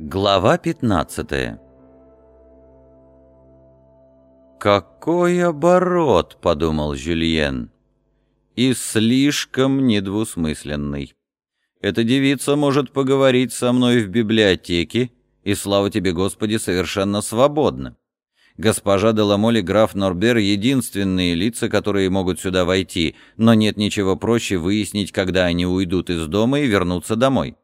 Глава 15 «Какой оборот!» — подумал Жюльен. «И слишком недвусмысленный. Эта девица может поговорить со мной в библиотеке, и, слава тебе, Господи, совершенно свободно. Госпожа Деламоль и граф Норбер — единственные лица, которые могут сюда войти, но нет ничего проще выяснить, когда они уйдут из дома и вернутся домой.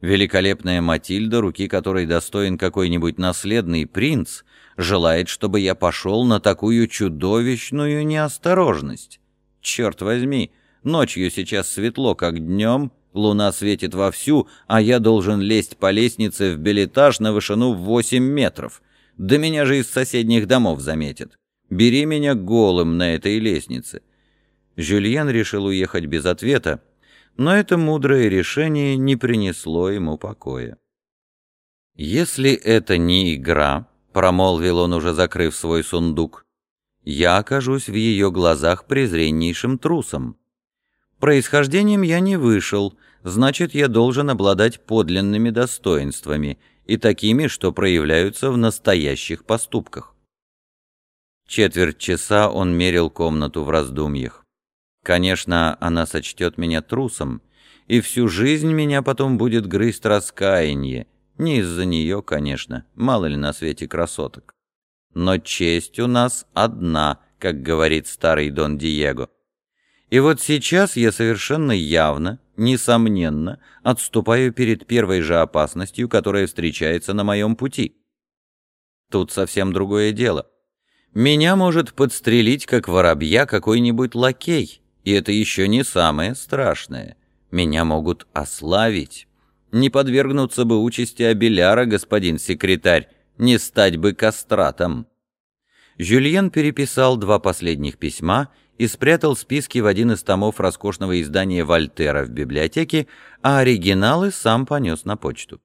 Великолепная Матильда, руки которой достоин какой-нибудь наследный принц, желает, чтобы я пошел на такую чудовищную неосторожность. Черт возьми, ночью сейчас светло, как днем, луна светит вовсю, а я должен лезть по лестнице в билетаж на вышину в восемь метров. Да меня же из соседних домов заметят. Бери меня голым на этой лестнице. Жюльен решил уехать без ответа, но это мудрое решение не принесло ему покоя. «Если это не игра», — промолвил он, уже закрыв свой сундук, «я окажусь в ее глазах презреннейшим трусом. Происхождением я не вышел, значит, я должен обладать подлинными достоинствами и такими, что проявляются в настоящих поступках». Четверть часа он мерил комнату в раздумьях. Конечно, она сочтет меня трусом, и всю жизнь меня потом будет грызть раскаяние. Не из-за нее, конечно, мало ли на свете красоток. Но честь у нас одна, как говорит старый Дон Диего. И вот сейчас я совершенно явно, несомненно, отступаю перед первой же опасностью, которая встречается на моем пути. Тут совсем другое дело. Меня может подстрелить, как воробья, какой-нибудь лакей, и это еще не самое страшное. Меня могут ославить. Не подвергнуться бы участи Абеляра, господин секретарь, не стать бы кастратом. Жюльен переписал два последних письма и спрятал списки в один из томов роскошного издания Вольтера в библиотеке, а оригиналы сам понес на почту.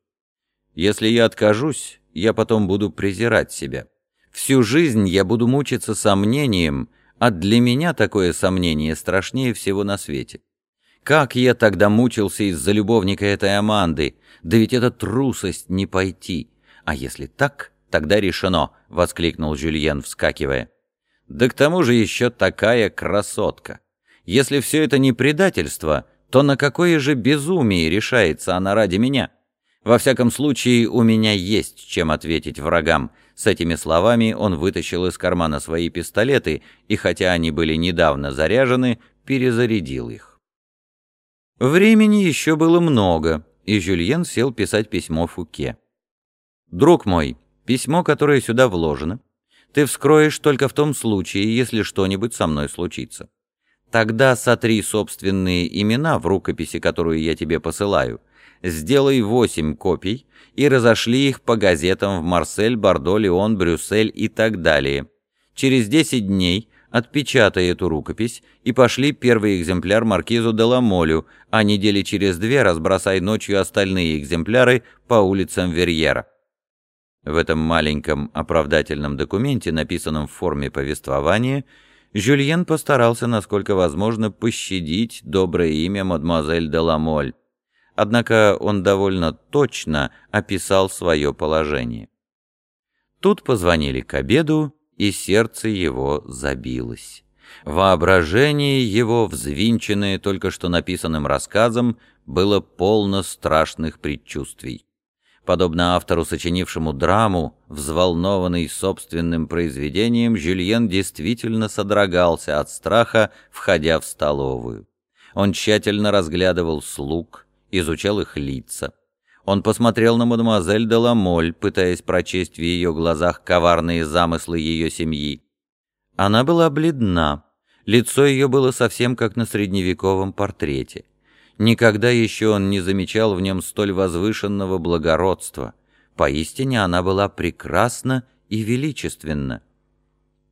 Если я откажусь, я потом буду презирать себя. Всю жизнь я буду мучиться сомнением — а для меня такое сомнение страшнее всего на свете. Как я тогда мучился из-за любовника этой Аманды? Да ведь это трусость не пойти. А если так, тогда решено, — воскликнул Жюльен, вскакивая. Да к тому же еще такая красотка. Если все это не предательство, то на какое же безумие решается она ради меня? Во всяком случае, у меня есть чем ответить врагам, с этими словами он вытащил из кармана свои пистолеты и, хотя они были недавно заряжены, перезарядил их. Времени еще было много, и Жюльен сел писать письмо Фуке. «Друг мой, письмо, которое сюда вложено, ты вскроешь только в том случае, если что-нибудь со мной случится. Тогда сотри собственные имена в рукописи, которую я тебе посылаю, сделай восемь копий и разошли их по газетам в Марсель, Бордо, Леон, Брюссель и так далее. Через 10 дней отпечатай эту рукопись и пошли первый экземпляр маркизу де Ламолю, а недели через две разбросай ночью остальные экземпляры по улицам Верьера. В этом маленьком оправдательном документе, написанном в форме повествования, Жюльен постарался, насколько возможно, пощадить доброе имя мадемуазель де Ламоль, однако он довольно точно описал свое положение. Тут позвонили к обеду, и сердце его забилось. Воображение его, взвинченное только что написанным рассказом, было полно страшных предчувствий. Подобно автору, сочинившему драму, взволнованный собственным произведением, Жюльен действительно содрогался от страха, входя в столовую. Он тщательно разглядывал слуг, изучал их лица. Он посмотрел на мадемуазель де Ламоль, пытаясь прочесть в ее глазах коварные замыслы ее семьи. Она была бледна, лицо ее было совсем как на средневековом портрете. Никогда еще он не замечал в нем столь возвышенного благородства. Поистине она была прекрасна и величественна.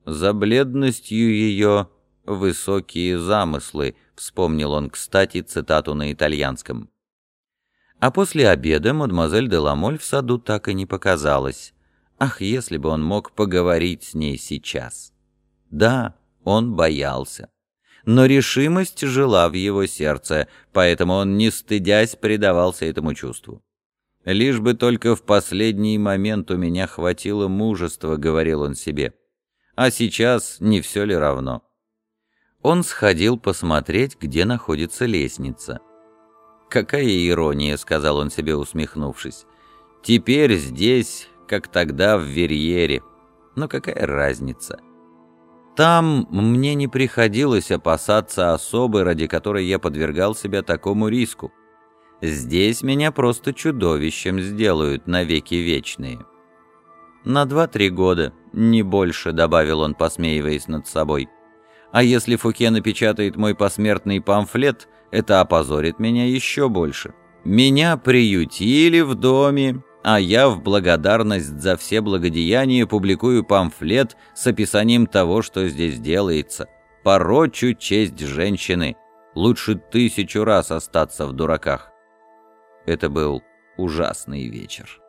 За бледностью ее высокие замыслы, вспомнил он, кстати, цитату на итальянском. А после обеда мадемуазель де Ламоль в саду так и не показалась. Ах, если бы он мог поговорить с ней сейчас. Да, он боялся. Но решимость жила в его сердце, поэтому он, не стыдясь, предавался этому чувству. Лишь бы только в последний момент у меня хватило мужества, говорил он себе. А сейчас не все ли равно? Он сходил посмотреть, где находится лестница. «Какая ирония», — сказал он себе, усмехнувшись. «Теперь здесь, как тогда в Верьере. Но какая разница?» Там мне не приходилось опасаться особы, ради которой я подвергал себя такому риску. Здесь меня просто чудовищем сделают навеки вечные. На два-три года, не больше, добавил он, посмеиваясь над собой. А если Фуке напечатает мой посмертный памфлет, это опозорит меня еще больше. Меня приютили в доме, а я в благодарность за все благодеяния публикую памфлет с описанием того, что здесь делается. Порочу честь женщины. Лучше тысячу раз остаться в дураках. Это был ужасный вечер.